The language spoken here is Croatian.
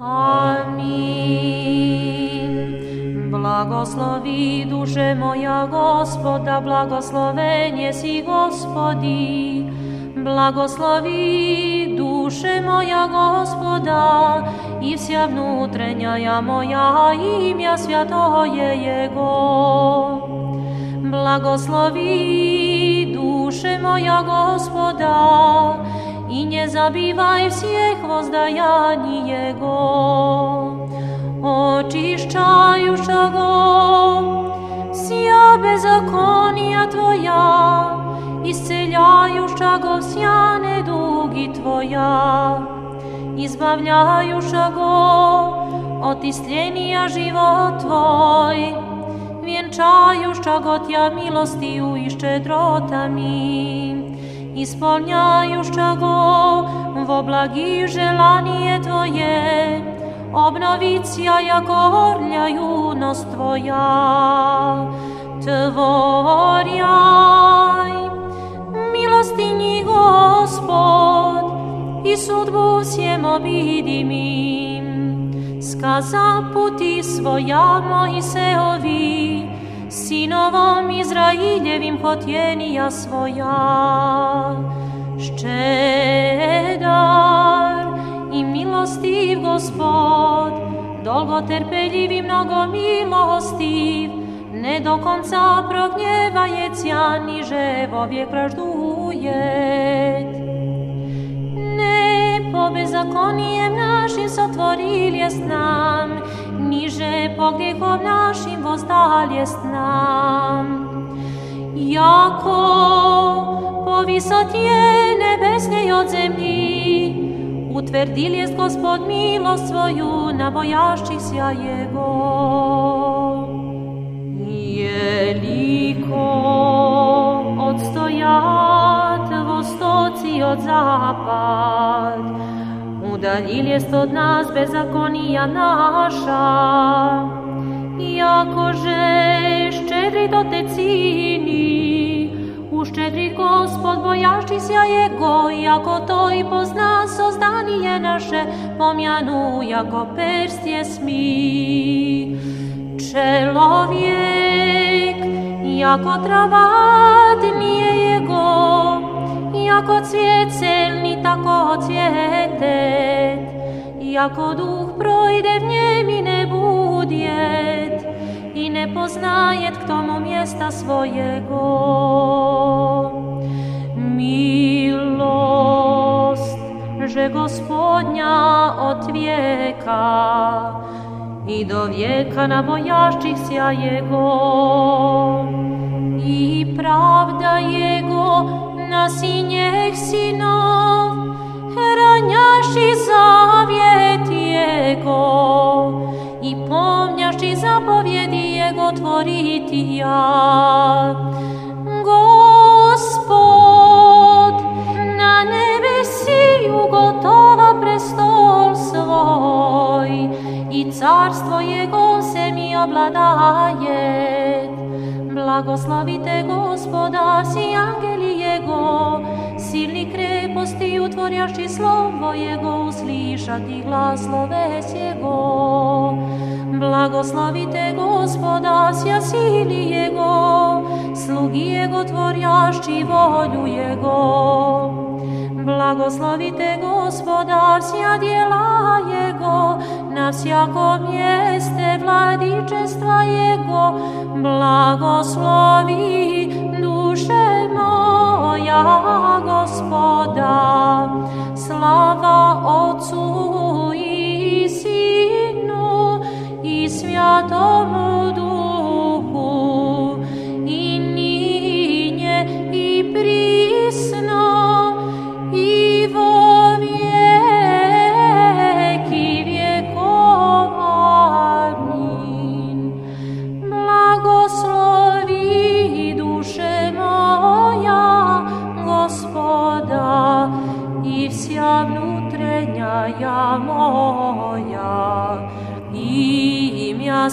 Amin. Blagoslovi duše moja gospoda, blagoslovenje si gospodi. Blagoslovi duše moja gospoda i vsja vnutrenja moja imja svjatoje Jego. Blagoslovi duše moja gospoda i nie zabivaj всех воздаянь Jego. Očišćajušago вся беззакония Tvoja, isceljajušago вся недуги Tvoja, izbavljajušago od istljenija život Tvoj, vjenčajušago Tja milostiju i ščedrotami, ispunjajušća go vo blagi želanje Tvoje, obnovicija jako orlja junost Tvoja. Tvorjaj, milostinji Gospod, i sudbu всем обидимим. Сказа пути своя Моисеови, sinovom Izraeljevim hotjenija svoja. Ščedar i milostiv gospod, dolgo terpeljiv i mnogo milostiv, ne do konca prognjevajec niže vovijek pražduje. Ne po bezakonijem našim sotvoril jest nam, niže po grijehom našim vozdal jest nam. Jako po visotje nebesnej od zemlji, utvrdil jest Gospod milost svoju na bojašćih sja Jego. Jeliko odstojat vostoci od zapad, udaljil jest od nas bezakonija naša, iako že ščedri do te cini, uščedri gospod bojašći sja Jego, iako to i pozna sozdanije naše, pomjanu jako perstje smi. Čelovjek, jako travat nije Jego, jako cvijet celni, tako cvjetet, jako duh projde v njem i ne budjet, i ne poznajet k tomu mjesta svojego. Milost, že gospodnja od vijeka, i do vijeka na bojašćih sja Jego. I pravda Jego na sinjeh sinov, ranjaši Jego, i pomnjaši zapovjedi Jego tvoriti ja. Gospod, na nebesi ugotova prestol svoj, i carstvo Jego se mi obladaje. Blagoslavite Gospoda, si angeli Jego, silni kreposti utvorjaši slovo Jego, uslišati glas sloves Jego. Blagoslavite Gospoda, sja sili Jego, slugi Jego tvorjaši volju Jego. blagoslovite gospodar sja djela jego, na svjakom mjeste vladičestva jego, blagoslovi duše moja gospoda, slava duša vnutrenjaja moja, imja